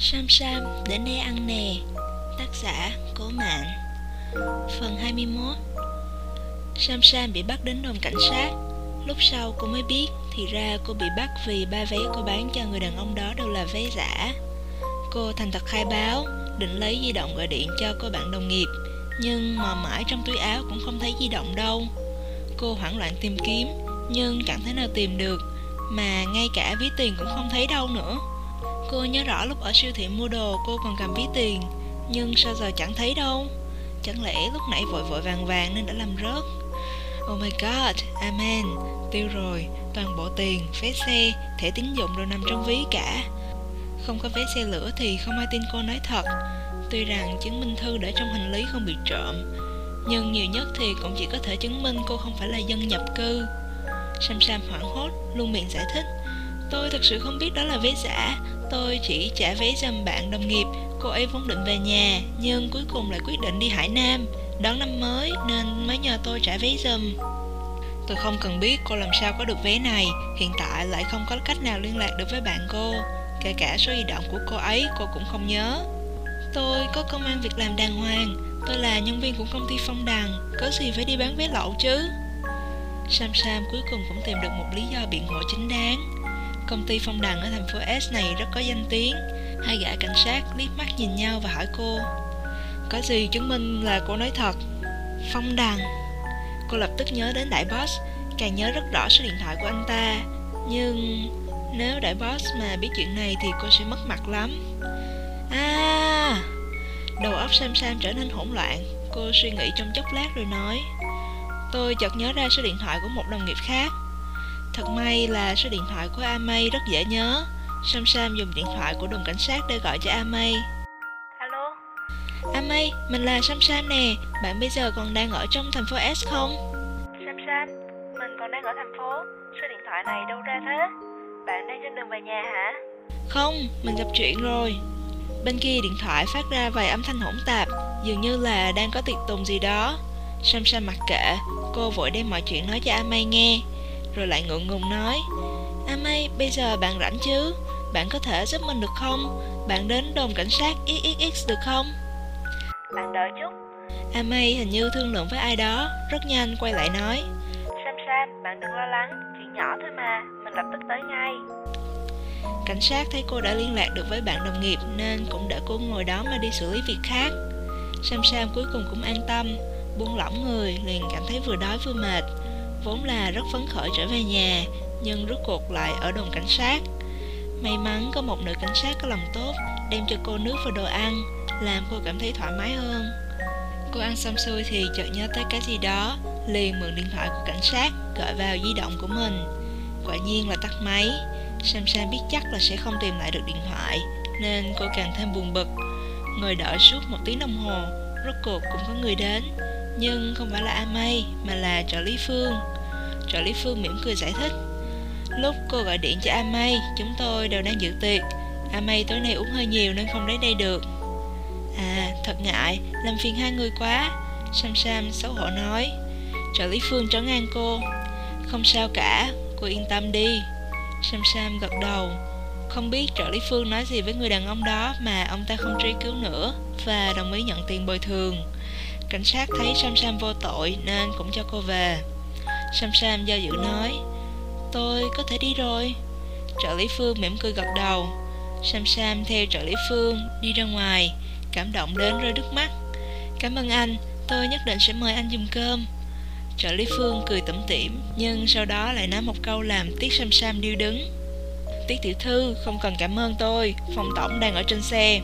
Sam Sam đến đây ăn nè. Tác giả Cố Mạn. Phần 21 Sam Sam bị bắt đến đồn cảnh sát. Lúc sau cô mới biết Thì ra cô bị bắt vì ba vé cô bán cho người đàn ông đó đều là vé giả. Cô thành thật khai báo, Định lấy di động gọi điện cho cô bạn đồng nghiệp, Nhưng mà mãi trong túi áo cũng không thấy di động đâu. Cô hoảng loạn tìm kiếm, Nhưng chẳng thể nào tìm được, Mà ngay cả ví tiền cũng không thấy đâu nữa. Cô nhớ rõ lúc ở siêu thị mua đồ cô còn cầm ví tiền. Nhưng sao giờ chẳng thấy đâu? Chẳng lẽ lúc nãy vội vội vàng vàng nên đã làm rớt? Oh my god, amen. Tiêu rồi, toàn bộ tiền, vé xe, thẻ tín dụng đều nằm trong ví cả. Không có vé xe lửa thì không ai tin cô nói thật. Tuy rằng chứng minh thư để trong hành lý không bị trộm Nhưng nhiều nhất thì cũng chỉ có thể chứng minh cô không phải là dân nhập cư. Sam Sam hoảng hốt, luôn miệng giải thích Tôi thật sự không biết đó là vé giả. Tôi chỉ trả vé dâm bạn đồng nghiệp. Cô ấy vốn định về nhà, Nhưng cuối cùng lại quyết định đi Hải Nam. Đón năm mới, nên mới nhờ tôi trả vé dùm Tôi không cần biết cô làm sao có được vé này. Hiện tại lại không có cách nào liên lạc được với bạn cô. Kể cả số di động của cô ấy, cô cũng không nhớ. Tôi có công an việc làm đàng hoàng. Tôi là nhân viên của công ty Phong Đằng. Có gì phải đi bán vé lậu chứ? Sam Sam cuối cùng cũng tìm được một lý do biện hộ chính đáng. Công ty phong đằng ở thành phố S này rất có danh tiếng. Hai gã cảnh sát liếc mắt nhìn nhau và hỏi cô, Có gì chứng minh là cô nói thật? Phong đằng. Cô lập tức nhớ đến đại boss, Càng nhớ rất rõ số điện thoại của anh ta. Nhưng nếu đại boss mà biết chuyện này thì cô sẽ mất mặt lắm. À Đầu óc Sam Sam trở nên hỗn loạn. Cô suy nghĩ trong chốc lát rồi nói, Tôi chợt nhớ ra số điện thoại của một đồng nghiệp khác. Thật may là số điện thoại của A May rất dễ nhớ. Sam Sam dùng điện thoại của đồn cảnh sát để gọi cho A May Alo? A May, mình là Sam Sam nè. Bạn bây giờ còn đang ở trong thành phố S không? Sam Sam Mình còn đang ở thành phố. Số điện thoại này đâu ra thế? Bạn đang trên đường về nhà hả? Không, mình gặp chuyện rồi. Bên kia điện thoại phát ra vài âm thanh hỗn tạp Dường như là đang có tiệc tùng gì đó. Sam Sam mặc kệ Cô vội đem mọi chuyện nói cho A May nghe rồi lại ngượng ngùng nói A May, bây giờ bạn rảnh chứ? Bạn có thể giúp mình được không? Bạn đến đồn cảnh sát XXX được không? Bạn đợi chút A May hình như thương lượng với ai đó Rất nhanh quay lại nói Sam Sam, bạn đừng lo lắng Chuyện nhỏ thôi mà, mình lập tức tới ngay Cảnh sát thấy cô đã liên lạc được với bạn đồng nghiệp Nên cũng để cô ngồi đó mà đi xử lý việc khác Sam Sam cuối cùng cũng an tâm Buông lỏng người liền cảm thấy vừa đói vừa mệt vốn là rất phấn khởi trở về nhà, nhưng rốt cuộc lại ở đồn cảnh sát. May mắn có một nữ cảnh sát có lòng tốt, đem cho cô nước và đồ ăn, làm cô cảm thấy thoải mái hơn. Cô ăn xong xuôi thì chợt nhớ tới cái gì đó, liền mượn điện thoại của cảnh sát gọi vào di động của mình. Quả nhiên là tắt máy, sam sam biết chắc là sẽ không tìm lại được điện thoại, nên cô càng thêm buồn bực. Ngồi đợi suốt một tiếng đồng hồ, rốt cuộc cũng có người đến nhưng không phải là A May mà là trợ lý Phương. Trợ lý Phương mỉm cười giải thích. Lúc cô gọi điện cho A May, chúng tôi đều đang dự tiệc. A May tối nay uống hơi nhiều nên không đến đây được. À, thật ngại, làm phiền hai người quá. Sam Sam xấu hổ nói. Trợ lý Phương trấn an cô. Không sao cả, cô yên tâm đi. Sam Sam gật đầu. Không biết trợ lý Phương nói gì với người đàn ông đó mà ông ta không truy cứu nữa và đồng ý nhận tiền bồi thường. Cảnh sát thấy Sam Sam vô tội nên cũng cho cô về. Sam Sam do dự nói, Tôi có thể đi rồi. Trợ lý Phương mỉm cười gật đầu. Sam Sam theo trợ lý Phương đi ra ngoài, Cảm động đến rơi nước mắt. Cảm ơn anh, Tôi nhất định sẽ mời anh dùng cơm. Trợ lý Phương cười tủm tỉm, Nhưng sau đó lại nói một câu làm Tiết Sam Sam điêu đứng. Tiết tiểu thư, không cần cảm ơn tôi, Phòng tổng đang ở trên xe.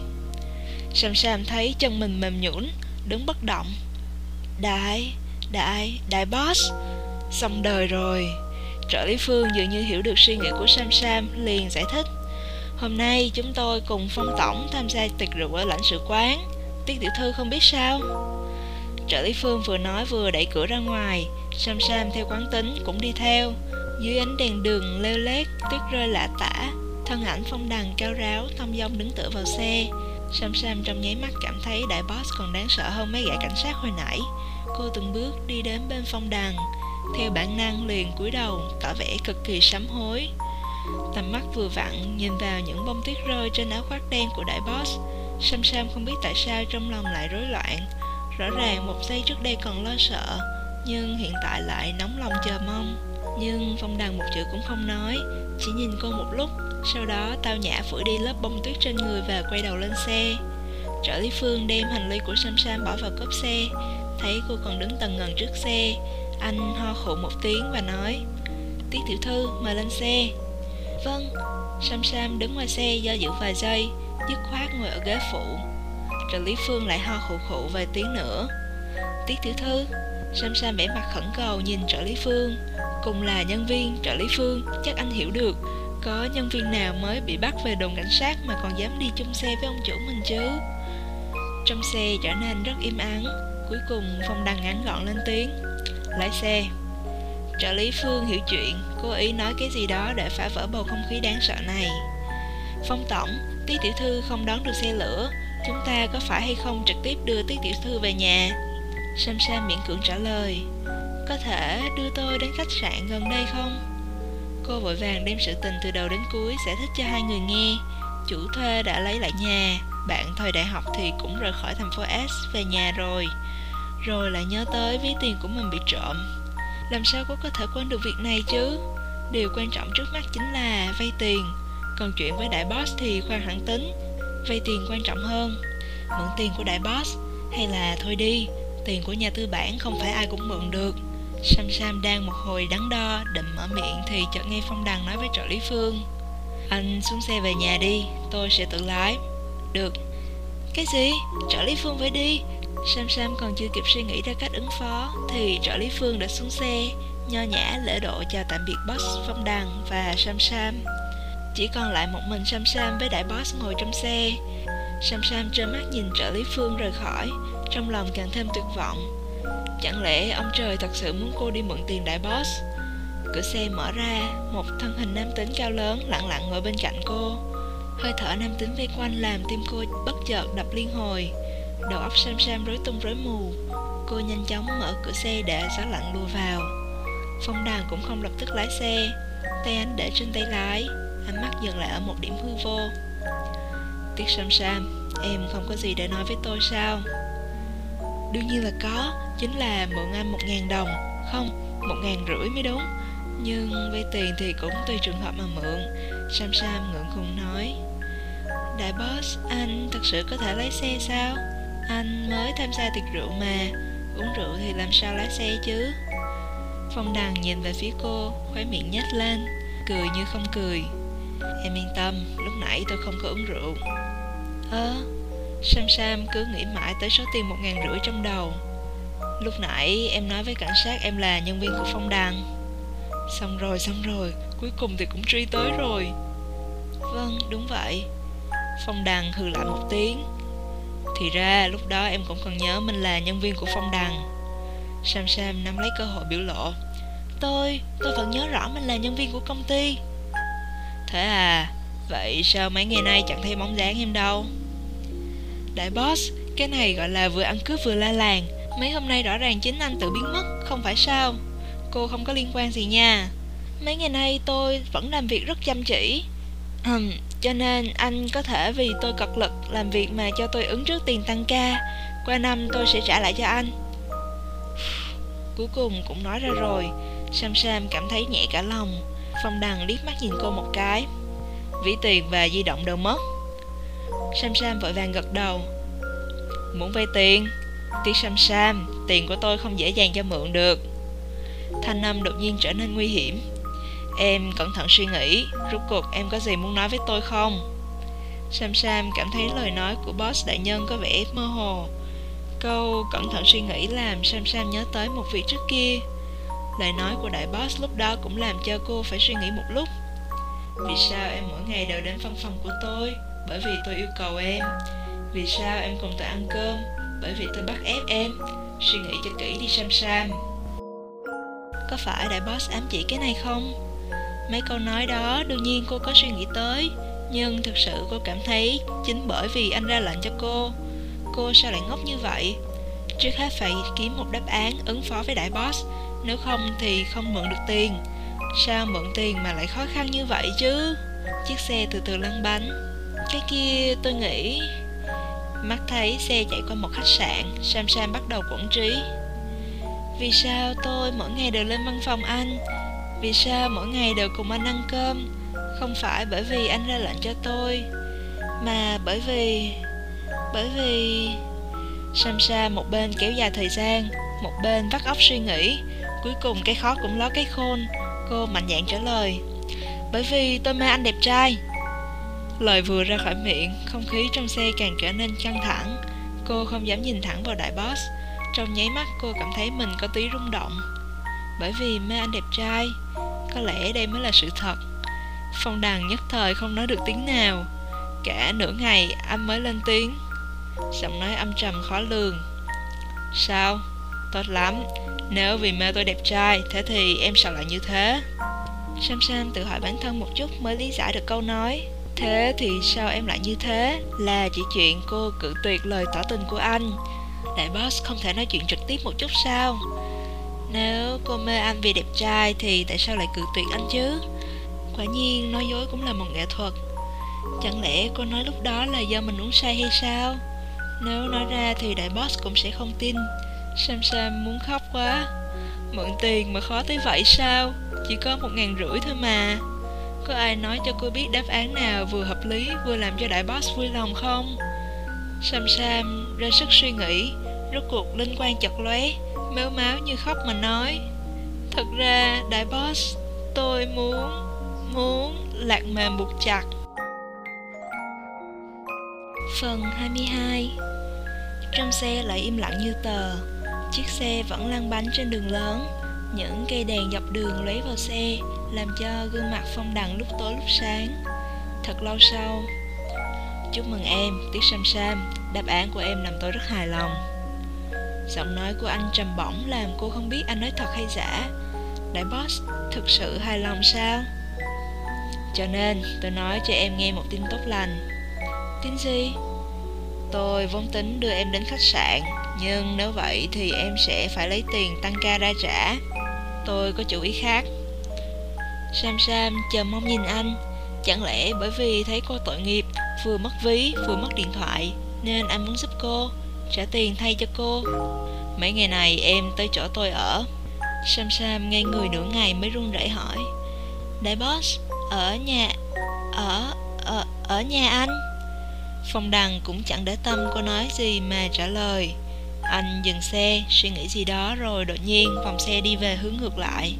Sam Sam thấy chân mình mềm nhũn đứng bất động. Đại đại đại boss. Xong đời rồi. Trợ lý phương dường như hiểu được suy nghĩ của sam sam, liền giải thích. Hôm nay chúng tôi cùng phong tổng tham gia tiệc rượu ở lãnh sự quán. Tiết tiểu thư không biết sao? Trợ lý phương vừa nói vừa đẩy cửa ra ngoài. Sam sam theo quán tính cũng đi theo. Dưới ánh đèn đường leo lét, tuyết rơi lạ tả. Thân ảnh phong đằng cao ráo thong dong đứng tựa vào xe. Sam Sam trong nháy mắt cảm thấy đại boss còn đáng sợ hơn mấy gã cảnh sát hồi nãy. Cô từng bước đi đến bên phong đằng, theo bản năng liền cúi đầu, tỏ vẻ cực kỳ sám hối. Tầm mắt vừa vặn nhìn vào những bông tuyết rơi trên áo khoác đen của đại boss Sam Sam không biết tại sao trong lòng lại rối loạn Rõ ràng một giây trước đây còn lo sợ Nhưng hiện tại lại nóng lòng chờ mong Nhưng Phong Đằng một chữ cũng không nói Chỉ nhìn cô một lúc sau đó, tao nhã phủi đi lớp bông tuyết trên người và quay đầu lên xe. Trợ lý Phương đem hành lý của Sam Sam bỏ vào cốp xe. Thấy cô còn đứng tầng ngần trước xe, Anh ho khụ một tiếng và nói, Tiết tiểu thư, mời lên xe. Vâng. Sam Sam đứng ngoài xe do dự vài giây, Dứt khoát ngồi ở ghế phụ. Trợ lý Phương lại ho khụ khụ vài tiếng nữa. Tiết tiểu thư. Sam Sam vẻ mặt khẩn cầu nhìn trợ lý Phương. Cùng là nhân viên, trợ lý Phương, Chắc anh hiểu được. Có nhân viên nào mới bị bắt về đồn cảnh sát Mà còn dám đi chung xe với ông chủ mình chứ? Trong xe trở nên rất im ắng. Cuối cùng, Phong Đăng ngắn gọn lên tiếng. Lái xe. Trợ lý Phương hiểu chuyện. Cố ý nói cái gì đó để phá vỡ bầu không khí đáng sợ này. Phong Tổng Tiết tiểu thư không đón được xe lửa. Chúng ta có phải hay không trực tiếp đưa Tiết tiểu thư về nhà? Sam Sam miễn cưỡng trả lời. Có thể đưa tôi đến khách sạn gần đây không? Cô vội vàng đem sự tình từ đầu đến cuối Giải thích cho hai người nghe. Chủ thuê đã lấy lại nhà, Bạn thời đại học thì cũng rời khỏi thành phố S, về nhà rồi. Rồi lại nhớ tới ví tiền của mình bị trộm. Làm sao cô có thể quên được việc này chứ? Điều quan trọng trước mắt chính là vay tiền. Còn chuyện với đại boss thì khoan hẳn tính. Vay tiền quan trọng hơn. Mượn tiền của đại boss Hay là thôi đi, Tiền của nhà tư bản không phải ai cũng mượn được. Sam Sam đang một hồi đắn đo, Định mở miệng thì chợt nghe Phong Đằng nói với trợ lý Phương. Anh xuống xe về nhà đi, Tôi sẽ tự lái. Được. Cái gì? Trợ lý Phương phải đi. Sam Sam còn chưa kịp suy nghĩ ra cách ứng phó Thì trợ lý Phương đã xuống xe, Nho nhã lễ độ chào tạm biệt boss Phong Đằng và Sam Sam. Chỉ còn lại một mình Sam Sam với đại boss ngồi trong xe. Sam Sam trơ mắt nhìn trợ lý Phương rời khỏi, Trong lòng càng thêm tuyệt vọng. Chẳng lẽ ông trời thật sự muốn cô đi mượn tiền đại boss? Cửa xe mở ra, Một thân hình nam tính cao lớn lặng lặng ngồi bên cạnh cô. Hơi thở nam tính vây quanh làm tim cô bất chợt đập liên hồi. Đầu óc Sam Sam rối tung rối mù. Cô nhanh chóng mở cửa xe để gió lạnh lùa vào. Phong đàn cũng không lập tức lái xe. Tay anh để trên tay lái, Ánh mắt dừng lại ở một điểm hư vô. Tiết Sam Sam, Em không có gì để nói với tôi sao? Đương nhiên là có Chính là mượn anh một ngàn đồng. Không, một ngàn rưỡi mới đúng. Nhưng vay tiền thì cũng tùy trường hợp mà mượn. Sam Sam ngượng ngùng nói Đại boss, anh thật sự có thể lái xe sao? Anh mới tham gia tiệc rượu mà. Uống rượu thì làm sao lái xe chứ? Phong Đằng nhìn về phía cô Khóe miệng nhếch lên Cười như không cười. Em yên tâm, lúc nãy tôi không có uống rượu. Ơ, à, Sam Sam cứ nghĩ mãi tới số tiền một ngàn rưỡi trong đầu. Lúc nãy em nói với cảnh sát em là nhân viên của Phong Đằng Xong rồi, xong rồi, cuối cùng thì cũng truy tới rồi. Vâng, đúng vậy. Phong Đằng hừ lại một tiếng. Thì ra lúc đó em cũng còn nhớ mình là nhân viên của Phong Đằng Sam Sam nắm lấy cơ hội biểu lộ. Tôi, tôi vẫn nhớ rõ mình là nhân viên của công ty. Thế à Vậy sao mấy ngày nay chẳng thấy bóng dáng em đâu? Đại boss Cái này gọi là vừa ăn cướp vừa la làng. Mấy hôm nay rõ ràng chính anh tự biến mất Không phải sao? Cô không có liên quan gì nha. Mấy ngày nay tôi vẫn làm việc rất chăm chỉ. Uhm, Cho nên anh có thể vì tôi cật lực Làm việc mà cho tôi ứng trước tiền tăng ca. Qua năm tôi sẽ trả lại cho anh. Cuối cùng cũng nói ra rồi. Sam Sam cảm thấy nhẹ cả lòng. Phong Đằng liếc mắt nhìn cô một cái. Ví tiền và di động đều mất. Sam Sam vội vàng gật đầu. Muốn vay tiền? Tiếc Sam Sam, Tiền của tôi không dễ dàng cho mượn được. Thanh âm đột nhiên trở nên nguy hiểm. Em cẩn thận suy nghĩ, Rốt cuộc em có gì muốn nói với tôi không? Sam Sam cảm thấy lời nói của boss đại nhân có vẻ mơ hồ. Câu cẩn thận suy nghĩ làm Sam Sam nhớ tới một việc trước kia. Lời nói của đại boss lúc đó cũng làm cho cô phải suy nghĩ một lúc. Vì sao em mỗi ngày đều đến văn phòng của tôi? Bởi vì tôi yêu cầu em. Vì sao em cùng tôi ăn cơm? Bởi vì tôi bắt ép em. Suy nghĩ cho kỹ đi Sam Sam. Có phải đại boss ám chỉ cái này không? Mấy câu nói đó đương nhiên cô có suy nghĩ tới. Nhưng thực sự cô cảm thấy Chính bởi vì anh ra lệnh cho cô. Cô sao lại ngốc như vậy? Trước hết phải kiếm một đáp án ứng phó với đại boss. Nếu không thì không mượn được tiền. Sao mượn tiền mà lại khó khăn như vậy chứ? Chiếc xe từ từ lăn bánh. Cái kia tôi nghĩ Mắt thấy xe chạy qua một khách sạn, Sam Sam bắt đầu quẩn trí. Vì sao tôi mỗi ngày đều lên văn phòng anh? Vì sao mỗi ngày đều cùng anh ăn cơm? Không phải bởi vì anh ra lệnh cho tôi, Mà bởi vì Bởi vì Sam Sam một bên kéo dài thời gian, Một bên vắt óc suy nghĩ. Cuối cùng cái khó cũng ló cái khôn, Cô mạnh dạn trả lời. Bởi vì tôi mê anh đẹp trai. Lời vừa ra khỏi miệng, Không khí trong xe càng trở nên căng thẳng. Cô không dám nhìn thẳng vào đại boss. Trong nháy mắt, cô cảm thấy mình có tí rung động. Bởi vì mê anh đẹp trai, Có lẽ đây mới là sự thật. Phong đàn nhất thời không nói được tiếng nào. Cả nửa ngày, anh mới lên tiếng. Giọng nói âm trầm khó lường. Sao? Tốt lắm. Nếu vì mê tôi đẹp trai, Thế thì em sao lại như thế? Sam Sam tự hỏi bản thân một chút mới lý giải được câu nói. Thế thì sao em lại như thế? Là chỉ chuyện cô cự tuyệt lời tỏ tình của anh Đại boss không thể nói chuyện trực tiếp một chút sao? Nếu cô mê anh vì đẹp trai thì tại sao lại cự tuyệt anh chứ? Quả nhiên nói dối cũng là một nghệ thuật Chẳng lẽ cô nói lúc đó là do mình uống say hay sao? Nếu nói ra thì đại boss cũng sẽ không tin Sam Sam muốn khóc quá Mượn tiền mà khó tới vậy sao Chỉ có một ngàn rưỡi thôi mà có ai nói cho cô biết đáp án nào vừa hợp lý, vừa làm cho đại boss vui lòng không? Sam Sam ra sức suy nghĩ, Rốt cuộc linh quan chật lóe, Méo máu như khóc mà nói, Thật ra, đại boss, Tôi muốn Muốn lạc mềm buộc chặt. Phần 22 Trong xe lại im lặng như tờ, Chiếc xe vẫn lăn bánh trên đường lớn. Những cây đèn dọc đường lấy vào xe Làm cho gương mặt phong đằng lúc tối lúc sáng. Thật lâu sau Chúc mừng em, Tiết Sam Sam Đáp án của em làm tôi rất hài lòng. Giọng nói của anh trầm bổng Làm cô không biết anh nói thật hay giả. Đại boss thực sự hài lòng sao? Cho nên tôi nói cho em nghe một tin tốt lành. Tin gì? Tôi vốn tính đưa em đến khách sạn. Nhưng nếu vậy thì em sẽ phải lấy tiền tăng ca ra trả. Tôi có chủ ý khác. Sam Sam chờ mong nhìn anh. Chẳng lẽ bởi vì thấy cô tội nghiệp Vừa mất ví vừa mất điện thoại Nên anh muốn giúp cô Trả tiền thay cho cô? Mấy ngày này em tới chỗ tôi ở. Sam Sam nghe người nửa ngày mới run rẩy hỏi. Đại boss Ở nhà Ở Ở, ở nhà anh? Phong Đằng cũng chẳng để tâm cô nói gì mà trả lời. Anh dừng xe, suy nghĩ gì đó rồi đột nhiên vòng xe đi về hướng ngược lại.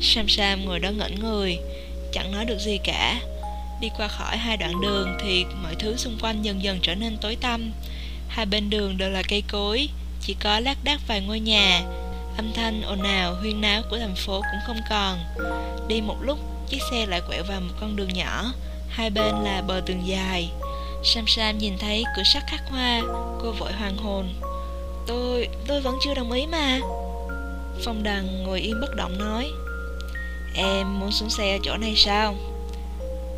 Sam Sam ngồi đó ngẩn người, chẳng nói được gì cả. Đi qua khỏi hai đoạn đường thì mọi thứ xung quanh dần dần trở nên tối tăm. Hai bên đường đều là cây cối, chỉ có lác đác vài ngôi nhà. Âm thanh ồn ào huyên náo của thành phố cũng không còn. Đi một lúc, chiếc xe lại quẹo vào một con đường nhỏ Hai bên là bờ tường dài. Sam Sam nhìn thấy cửa sắt khắc hoa Cô vội hoàng hồn. Tôi, tôi vẫn chưa đồng ý mà. Phong Đằng ngồi yên bất động nói Em muốn xuống xe ở chỗ này sao?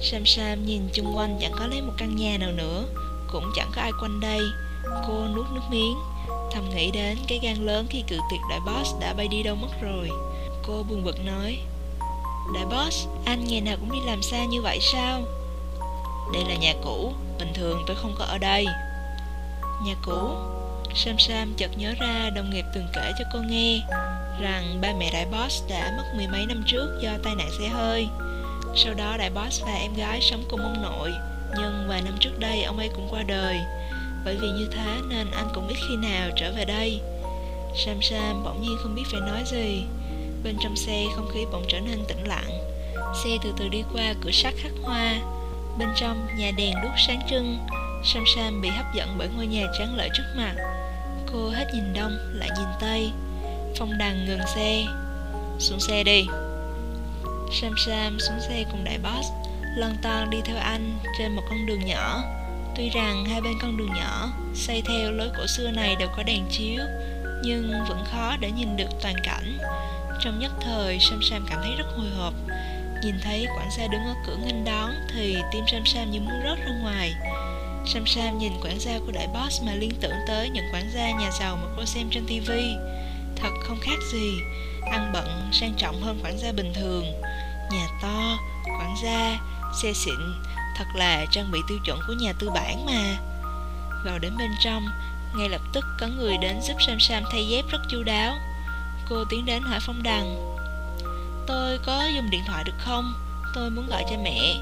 Sam Sam nhìn chung quanh chẳng có lấy một căn nhà nào nữa Cũng chẳng có ai quanh đây. Cô nuốt nước miếng Thầm nghĩ đến cái gan lớn khi cự tuyệt đại boss đã bay đi đâu mất rồi. Cô buồn bực nói Đại boss, anh ngày nào cũng đi làm xa như vậy sao? Đây là nhà cũ Bình thường tôi không có ở đây. Nhà cũ? Sam Sam chợt nhớ ra đồng nghiệp từng kể cho cô nghe Rằng ba mẹ đại boss đã mất mười mấy năm trước do tai nạn xe hơi. Sau đó đại boss và em gái sống cùng ông nội, Nhưng vài năm trước đây ông ấy cũng qua đời. Bởi vì như thế nên anh cũng ít khi nào trở về đây. Sam Sam bỗng nhiên không biết phải nói gì. Bên trong xe không khí bỗng trở nên tĩnh lặng. Xe từ từ đi qua cửa sắt khắc hoa. Bên trong nhà đèn đuốc sáng trưng, Sam Sam bị hấp dẫn bởi ngôi nhà tráng lệ trước mặt. Cô hết nhìn đông, lại nhìn tây. Phong đằng ngừng xe. Xuống xe đi. Sam Sam xuống xe cùng đại boss, Lon ton đi theo anh trên một con đường nhỏ. Tuy rằng hai bên con đường nhỏ, Xây theo lối cổ xưa này đều có đèn chiếu, Nhưng vẫn khó để nhìn được toàn cảnh. Trong nhất thời, Sam Sam cảm thấy rất hồi hộp. Nhìn thấy quản xe đứng ở cửa nghênh đón Thì tim Sam Sam như muốn rớt ra ngoài. Sam Sam nhìn quản gia của đại boss Mà liên tưởng tới những quản gia nhà giàu Mà cô xem trên TV. Thật không khác gì Ăn bận sang trọng hơn quản gia bình thường Nhà to, quản gia, xe xịn Thật là trang bị tiêu chuẩn của nhà tư bản mà Vào đến bên trong Ngay lập tức có người đến giúp Sam Sam thay dép rất chu đáo Cô tiến đến hỏi Phong Đằng Tôi có dùng điện thoại được không? Tôi muốn gọi cho mẹ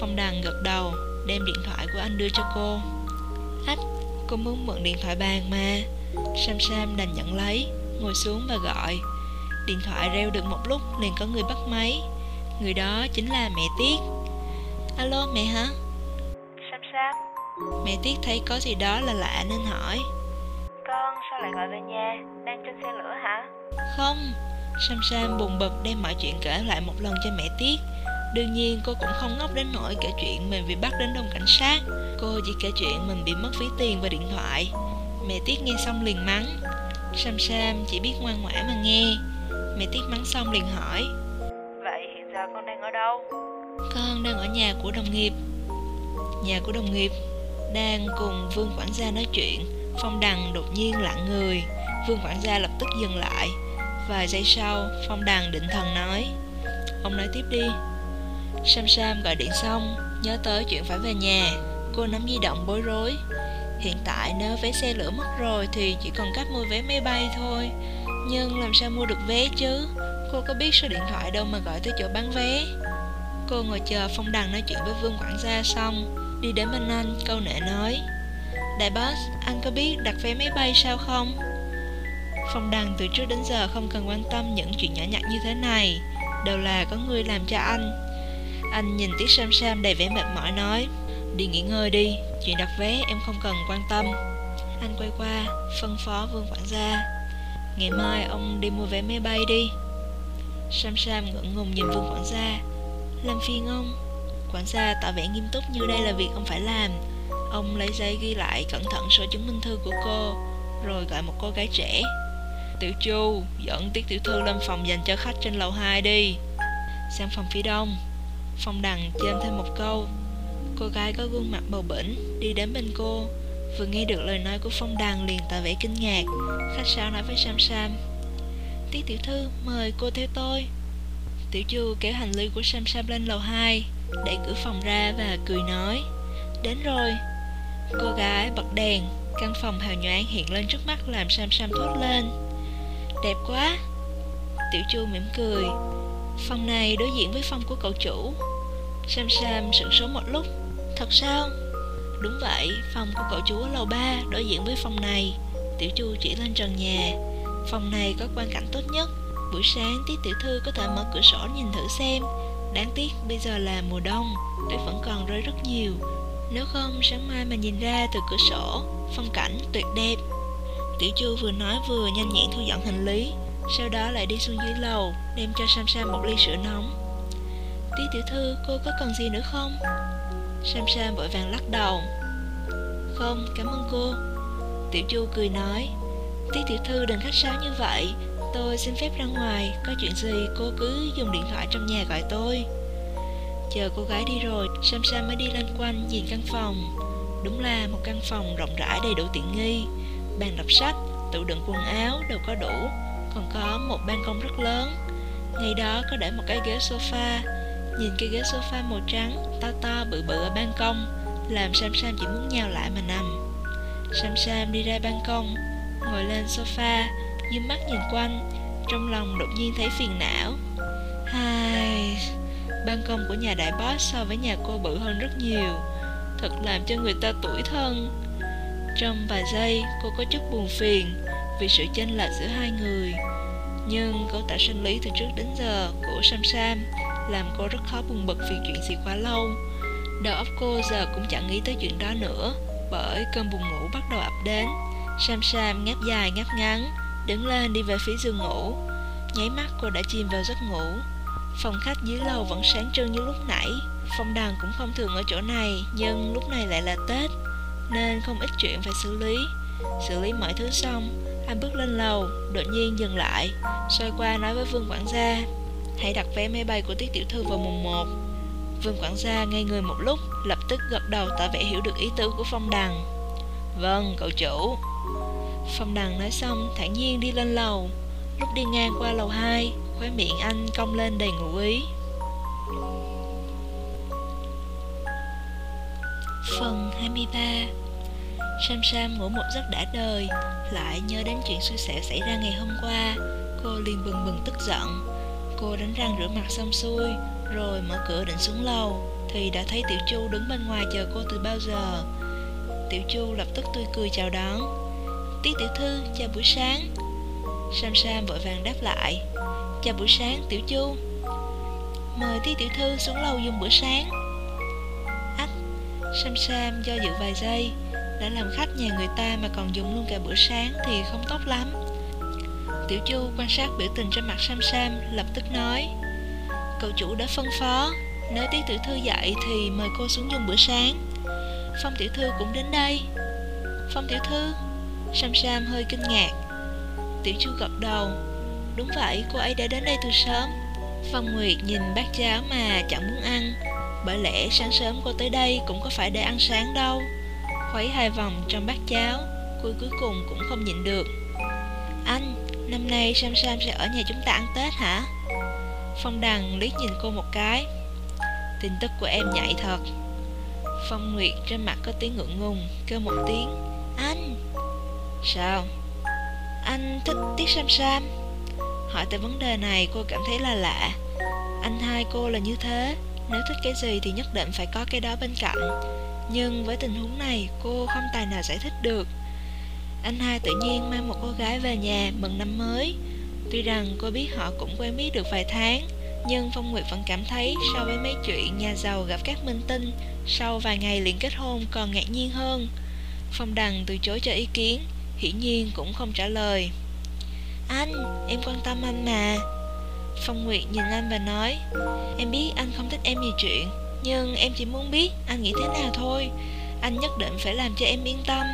Phong Đằng gật đầu Đem điện thoại của anh đưa cho cô. Ách, cô muốn mượn điện thoại bàn mà. Sam Sam đành nhận lấy Ngồi xuống và gọi. Điện thoại reo được một lúc liền có người bắt máy. Người đó chính là mẹ Tiết. Alo mẹ hả? Sam Sam, Mẹ Tiết thấy có gì đó là lạ nên hỏi. Con sao lại gọi về nhà? Đang trên xe lửa hả? Không. Sam Sam buồn bực đem mọi chuyện kể lại một lần cho mẹ Tiết Đương nhiên cô cũng không ngốc đến nỗi kể chuyện mình bị bắt đến đông cảnh sát. Cô chỉ kể chuyện mình bị mất ví tiền và điện thoại. Mẹ Tiết nghe xong liền mắng. Sam Sam chỉ biết ngoan ngoãn mà nghe. Mẹ Tiết mắng xong liền hỏi. Vậy hiện giờ con đang ở đâu? Con đang ở nhà của đồng nghiệp. Nhà của đồng nghiệp Đang cùng Vương quản gia nói chuyện. Phong Đằng đột nhiên lặng người. Vương quản gia lập tức dừng lại. Vài giây sau Phong Đằng định thần nói. Ông nói tiếp đi Sam Sam gọi điện xong Nhớ tới chuyện phải về nhà. Cô nắm di động bối rối. Hiện tại nếu vé xe lửa mất rồi Thì chỉ còn cách mua vé máy bay thôi. Nhưng làm sao mua được vé chứ? Cô có biết số điện thoại đâu mà gọi tới chỗ bán vé. Cô ngồi chờ Phong Đằng nói chuyện với Vương Quảng gia xong Đi đến bên anh câu nệ nói Đại boss, anh có biết đặt vé máy bay sao không? Phong Đằng từ trước đến giờ không cần quan tâm những chuyện nhỏ nhặt như thế này. Đều là có người làm cho anh. Anh nhìn Tiết Sam Sam đầy vẻ mệt mỏi nói Đi nghỉ ngơi đi, chuyện đặt vé em không cần quan tâm. Anh quay qua, phân phó Vương quản gia Ngày mai ông đi mua vé máy bay đi. Sam Sam ngượng ngùng nhìn Vương quản gia Làm phiền ông. Quản gia tỏ vẻ nghiêm túc như đây là việc ông phải làm. Ông lấy giấy ghi lại cẩn thận số chứng minh thư của cô Rồi gọi một cô gái trẻ Tiểu Chu dẫn Tiết Tiểu Thư lên phòng dành cho khách trên lầu 2 đi. Sang phòng phía đông Phong Đằng chêm thêm một câu, Cô gái có gương mặt bầu bỉnh, Đi đến bên cô. Vừa nghe được lời nói của Phong Đằng liền tỏ vẻ kinh ngạc. Khách sáo nói với Sam Sam, Tiết Tiểu Thư, mời cô theo tôi. Tiểu Chu kéo hành lý của Sam Sam lên lầu 2 Đẩy cửa phòng ra và cười nói, Đến rồi. Cô gái bật đèn, Căn phòng hào nhoáng hiện lên trước mắt làm Sam Sam thốt lên, Đẹp quá. Tiểu Chu mỉm cười Phòng này đối diện với phòng của cậu chủ. Sam Sam sửng số một lúc. Thật sao? Đúng vậy, phòng của cậu chủ ở lầu 3 đối diện với phòng này. Tiểu Chu chỉ lên trần nhà. Phòng này có quan cảnh tốt nhất. Buổi sáng Tiết Tiểu Thư có thể mở cửa sổ nhìn thử xem. Đáng tiếc bây giờ là mùa đông Tuyết vẫn còn rơi rất nhiều. Nếu không sáng mai mà nhìn ra từ cửa sổ Phong cảnh tuyệt đẹp. Tiểu Chu vừa nói vừa nhanh nhẹn thu dọn hành lý. Sau đó lại đi xuống dưới lầu Đem cho Sam Sam một ly sữa nóng. Tí Tiểu Thư cô có cần gì nữa không? Sam Sam vội vàng lắc đầu. Không, cảm ơn cô. Tiểu Chu cười nói Tí Tiểu Thư đừng khách sáo như vậy Tôi xin phép ra ngoài Có chuyện gì cô cứ dùng điện thoại trong nhà gọi tôi. Chờ cô gái đi rồi Sam Sam mới đi lên quanh nhìn căn phòng. Đúng là một căn phòng rộng rãi đầy đủ tiện nghi Bàn đọc sách, tủ đựng quần áo đều có đủ. Còn có một ban công rất lớn. Ngay đó có để một cái ghế sofa. Nhìn cái ghế sofa màu trắng, To to, bự bự ở ban công, Làm Sam Sam chỉ muốn nhào lại mà nằm. Sam Sam đi ra ban công, Ngồi lên sofa Dương mắt nhìn quanh, Trong lòng đột nhiên thấy phiền não. Hai... Ban công của nhà đại boss so với nhà cô bự hơn rất nhiều, Thật làm cho người ta tủi thân. Trong vài giây, cô có chút buồn phiền vì sự chênh lệch giữa hai người. Nhưng câu tả sinh lý từ trước đến giờ của Sam Sam Làm cô rất khó buồn bực vì chuyện gì quá lâu. Đầu óc cô giờ cũng chẳng nghĩ tới chuyện đó nữa, Bởi cơn buồn ngủ bắt đầu ập đến. Sam Sam ngáp dài ngáp ngắn, Đứng lên đi về phía giường ngủ. Nháy mắt cô đã chìm vào giấc ngủ. Phòng khách dưới lầu vẫn sáng trưng như lúc nãy. Phong đằng cũng không thường ở chỗ này, Nhưng lúc này lại là Tết, Nên không ít chuyện phải xử lý. Xử lý mọi thứ xong anh bước lên lầu, đột nhiên dừng lại, xoay qua nói với Vương quảng gia, hãy đặt vé máy bay của Tiết Tiểu Thư vào mùng 1. Vương quảng gia ngây người một lúc, lập tức gật đầu tỏ vẻ hiểu được ý tứ của Phong Đằng. Vâng, cậu chủ. Phong Đằng nói xong, thản nhiên đi lên lầu. Lúc đi ngang qua lầu 2, khóe miệng anh cong lên đầy ngụ ý. Phần 23 Sam Sam ngủ một giấc đã đời. Lại nhớ đến chuyện xui xẻo xảy ra ngày hôm qua. Cô liền bừng bừng tức giận. Cô đánh răng rửa mặt xong xuôi, Rồi mở cửa định xuống lầu, Thì đã thấy Tiểu Chu đứng bên ngoài chờ cô từ bao giờ. Tiểu Chu lập tức tươi cười chào đón. Tiết Tiểu Thư, chào buổi sáng. Sam Sam vội vàng đáp lại. Chào buổi sáng, Tiểu Chu. Mời Tiết Tiểu Thư xuống lầu dùng bữa sáng. Ách, Sam Sam do dự vài giây đã làm khách nhà người ta mà còn dùng luôn cả bữa sáng Thì không tốt lắm. Tiểu Chu quan sát biểu tình trên mặt Sam Sam Lập tức nói Cậu chủ đã phân phó Nếu Tiết Tiểu Thư dậy thì mời cô xuống dùng bữa sáng. Phong Tiểu Thư cũng đến đây. Phong Tiểu Thư? Sam Sam hơi kinh ngạc. Tiểu Chu gật đầu Đúng vậy, cô ấy đã đến đây từ sớm. Phong Nguyệt nhìn bát cháo mà chẳng muốn ăn. Bởi lẽ sáng sớm cô tới đây cũng có phải để ăn sáng đâu. Khuấy hai vòng trong bát cháo Cô cuối cùng cũng không nhịn được. Anh, năm nay Sam Sam sẽ ở nhà chúng ta ăn Tết hả? Phong Đằng liếc nhìn cô một cái. Tin tức của em nhạy thật. Phong Nguyệt trên mặt có tiếng ngượng ngùng Kêu một tiếng. Anh! Sao? Anh thích Tiết Sam Sam? Hỏi tới vấn đề này cô cảm thấy là lạ. Anh hai cô là như thế Nếu thích cái gì thì nhất định phải có cái đó bên cạnh. Nhưng với tình huống này cô không tài nào giải thích được. Anh hai tự nhiên mang một cô gái về nhà mừng năm mới. Tuy rằng cô biết họ cũng quen biết được vài tháng Nhưng Phong Nguyệt vẫn cảm thấy so với mấy chuyện nhà giàu gặp các minh tinh Sau vài ngày liền kết hôn còn ngạc nhiên hơn. Phong Đằng từ chối cho ý kiến Hiển nhiên cũng không trả lời. Anh, em quan tâm anh mà. Phong Nguyệt nhìn anh và nói Em biết anh không thích em nhiều chuyện nhưng em chỉ muốn biết anh nghĩ thế nào thôi. Anh nhất định phải làm cho em yên tâm.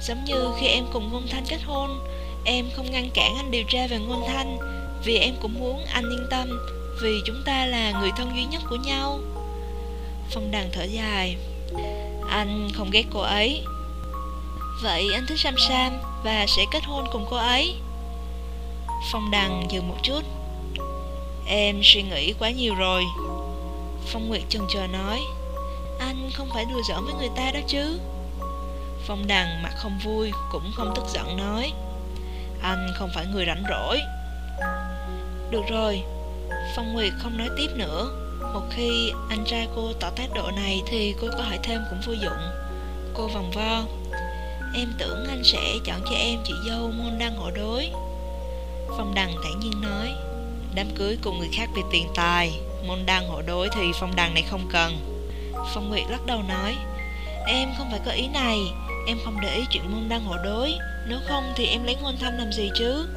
Giống như khi em cùng Ngôn Thanh kết hôn, Em không ngăn cản anh điều tra về Ngôn Thanh, Vì em cũng muốn anh yên tâm, Vì chúng ta là người thân duy nhất của nhau. Phong Đằng thở dài. Anh không ghét cô ấy. Vậy anh thích Sam Sam và sẽ kết hôn cùng cô ấy? Phong Đằng dừng một chút. Em suy nghĩ quá nhiều rồi. Phong Nguyệt chần chờ nói, Anh không phải đùa giỡn với người ta đó chứ? Phong Đằng mặt không vui Cũng không tức giận nói, Anh không phải người rảnh rỗi. Được rồi. Phong Nguyệt không nói tiếp nữa. Một khi anh trai cô tỏ thái độ này Thì cô có hỏi thêm cũng vô dụng. Cô vòng vo, Em tưởng anh sẽ chọn cho em chị dâu môn đăng hộ đối. Phong Đằng thản nhiên nói, Đám cưới cùng người khác vì tiền tài. Môn đăng hộ đối thì Phong Đằng này không cần. Phong Nguyệt lắc đầu nói, Em không phải có ý này, Em không để ý chuyện môn đăng hộ đối. Nếu không thì em lấy ngôn thanh làm gì chứ?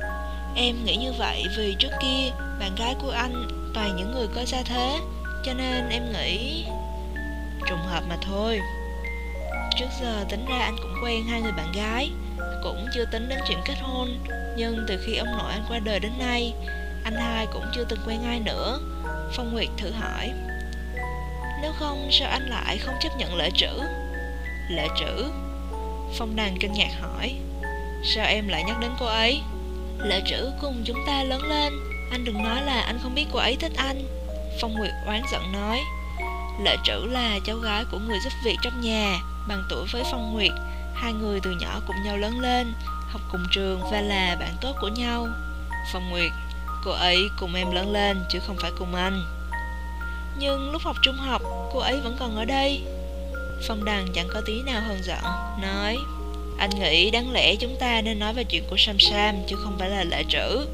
Em nghĩ như vậy vì trước kia Bạn gái của anh toàn những người có gia thế, Cho nên em nghĩ Trùng hợp mà thôi. Trước giờ tính ra anh cũng quen hai người bạn gái, Cũng chưa tính đến chuyện kết hôn, Nhưng từ khi ông nội anh qua đời đến nay, Anh hai cũng chưa từng quen ai nữa. Phong Nguyệt thử hỏi. Nếu không, sao anh lại không chấp nhận lễ trữ? Lễ trữ? Phong Đàn kinh ngạc hỏi. Sao em lại nhắc đến cô ấy? Lễ trữ cùng chúng ta lớn lên, Anh đừng nói là anh không biết cô ấy thích anh. Phong Nguyệt oán giận nói. Lệ trữ là cháu gái của người giúp việc trong nhà, Bằng tuổi với Phong Nguyệt. Hai người từ nhỏ cùng nhau lớn lên, Học cùng trường và là bạn tốt của nhau. Phong Nguyệt Cô ấy cùng em lớn lên chứ không phải cùng anh. Nhưng lúc học trung học, Cô ấy vẫn còn ở đây. Phong Đằng chẳng có tí nào hơn giận, Nói, Anh nghĩ đáng lẽ chúng ta nên nói về chuyện của Sam Sam Chứ không phải là lệ trữ.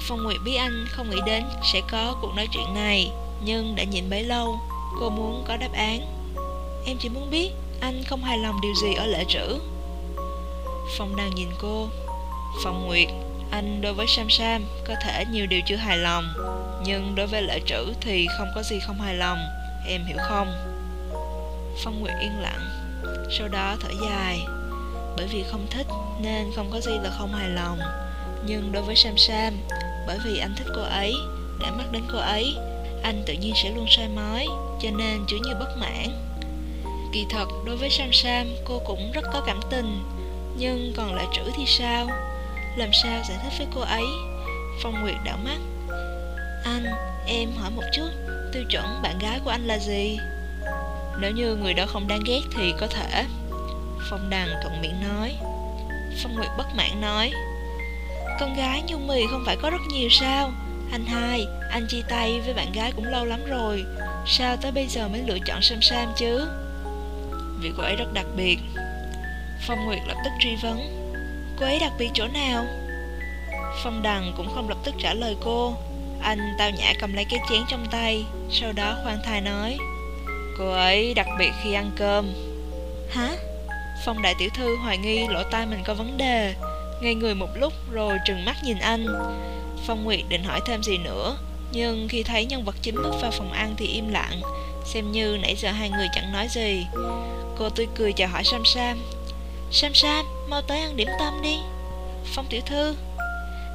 Phong Nguyệt biết anh không nghĩ đến Sẽ có cuộc nói chuyện này, Nhưng đã nhịn bấy lâu, Cô muốn có đáp án. Em chỉ muốn biết anh không hài lòng điều gì ở lệ trữ. Phong đang nhìn cô. Phong Nguyệt anh đối với Sam Sam Có thể nhiều điều chưa hài lòng Nhưng đối với lệ trữ thì không có gì không hài lòng Em hiểu không? Phong Nguyệt yên lặng Sau đó thở dài. Bởi vì không thích Nên không có gì là không hài lòng Nhưng đối với Sam Sam Bởi vì anh thích cô ấy Đã mắc đến cô ấy Anh tự nhiên sẽ luôn soi mói Cho nên chứa như bất mãn. Kỳ thật, đối với Sam Sam, cô cũng rất có cảm tình Nhưng còn lại trữ thì sao? Làm sao giải thích với cô ấy? Phong Nguyệt đảo mắt. Anh, em hỏi một chút Tiêu chuẩn bạn gái của anh là gì? Nếu như người đó không đáng ghét thì có thể. Phong Đằng thuận miệng nói. Phong Nguyệt bất mãn nói. Con gái nhung mì không phải có rất nhiều sao? Anh hai, anh chia tay với bạn gái cũng lâu lắm rồi. Sao tới bây giờ mới lựa chọn Sam Sam chứ? Vì cô ấy rất đặc biệt. Phong Nguyệt lập tức truy vấn. Cô ấy đặc biệt chỗ nào? Phong Đằng cũng không lập tức trả lời cô. Anh tao nhã cầm lấy cái chén trong tay Sau đó khoan thai nói Cô ấy đặc biệt khi ăn cơm. Hả? Phong đại tiểu thư hoài nghi lỗ tai mình có vấn đề Ngây người một lúc rồi trừng mắt nhìn anh. Phong Nguyệt định hỏi thêm gì nữa Nhưng khi thấy nhân vật chính bước vào phòng ăn thì im lặng Xem như nãy giờ hai người chẳng nói gì. Cô tươi cười chào hỏi Sam Sam Sam Sam, mau tới ăn điểm tâm đi. Phong tiểu thư.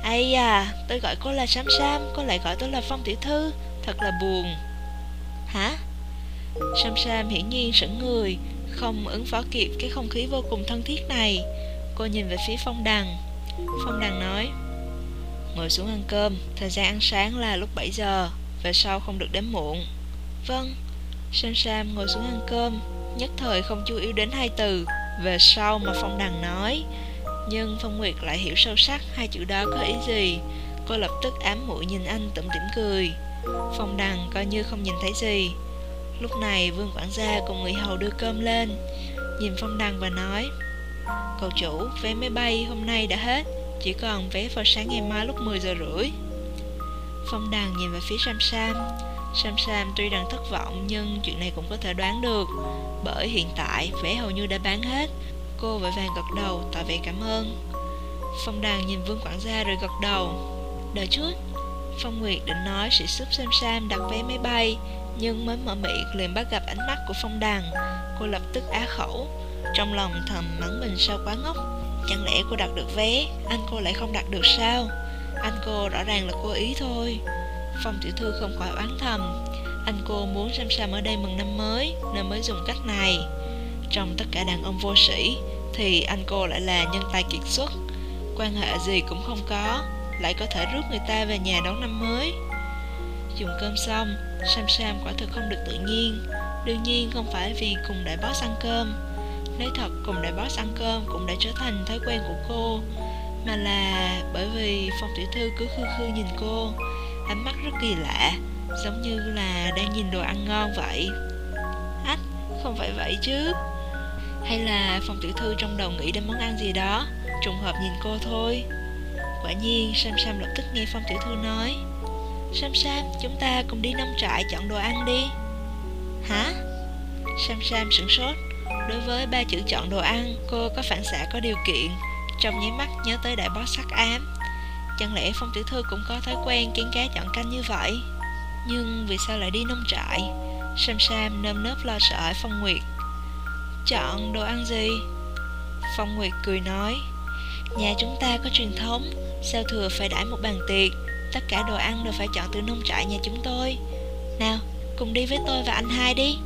Ây à, tôi gọi cô là Sam Sam Cô lại gọi tôi là Phong tiểu thư. Thật là buồn. Hả? Sam Sam hiển nhiên sững người Không ứng phó kịp cái không khí vô cùng thân thiết này. Cô nhìn về phía Phong Đằng. Phong Đằng nói Ngồi xuống ăn cơm Thời gian ăn sáng là lúc 7 giờ Về sau không được đến muộn. Vâng. Sam Sam ngồi xuống ăn cơm Nhất thời không chú ý đến hai từ. Về sau mà Phong Đằng nói Nhưng Phong Nguyệt lại hiểu sâu sắc Hai chữ đó có ý gì. Cô lập tức ám mũi nhìn anh tủm tỉm cười. Phong Đằng coi như không nhìn thấy gì. Lúc này Vương quản gia cùng người hầu đưa cơm lên Nhìn Phong Đằng và nói Cậu chủ, vé máy bay hôm nay đã hết Chỉ còn vé vào sáng ngày mai lúc 10 giờ rưỡi. Phong Đằng nhìn về phía Sam Sam Sam Sam tuy rằng thất vọng, nhưng chuyện này cũng có thể đoán được. Bởi hiện tại vé hầu như đã bán hết. Cô vội vàng gật đầu, tỏ vẻ cảm ơn. Phong Đàn nhìn Vương quản gia rồi gật đầu. Đợi chút. Phong Nguyệt định nói sẽ giúp Sam Sam đặt vé máy bay, Nhưng mới mở miệng liền bắt gặp ánh mắt của Phong Đàn. Cô lập tức á khẩu. Trong lòng thầm mắng mình sao quá ngốc. Chẳng lẽ cô đặt được vé? Anh cô lại không đặt được sao? Anh cô rõ ràng là cô ý thôi. Phong tiểu thư không khỏi oán thầm. Anh cô muốn Sam Sam ở đây mừng năm mới, Nên mới dùng cách này. Trong tất cả đàn ông vô sĩ, Thì anh cô lại là nhân tài kiệt xuất. Quan hệ gì cũng không có, Lại có thể rước người ta về nhà đón năm mới. Dùng cơm xong, Sam Sam quả thực không được tự nhiên. Đương nhiên không phải vì cùng đại boss ăn cơm. Nói thật, cùng đại boss ăn cơm cũng đã trở thành thói quen của cô. Mà là bởi vì Phong tiểu thư cứ khư khư nhìn cô. Ánh mắt rất kỳ lạ Giống như là đang nhìn đồ ăn ngon vậy. Ách, không phải vậy chứ. Hay là Phong tiểu thư trong đầu nghĩ đến món ăn gì đó Trùng hợp nhìn cô thôi. Quả nhiên Sam Sam lập tức nghe Phong tiểu thư nói. Sam Sam, chúng ta cùng đi nông trại chọn đồ ăn đi. Hả? Sam Sam sửng sốt. Đối với ba chữ chọn đồ ăn Cô có phản xạ có điều kiện. Trong nháy mắt nhớ tới đại bó sắc ám. Chẳng lẽ Phong tiểu thư cũng có thói quen kiến cá chọn canh như vậy? Nhưng vì sao lại đi nông trại? Sam Sam nơm nớp lo sợ Phong Nguyệt. Chọn đồ ăn gì? Phong Nguyệt cười nói, Nhà chúng ta có truyền thống, Sao thừa phải đãi một bàn tiệc? Tất cả đồ ăn đều phải chọn từ nông trại nhà chúng tôi. Nào, cùng đi với tôi và anh hai đi.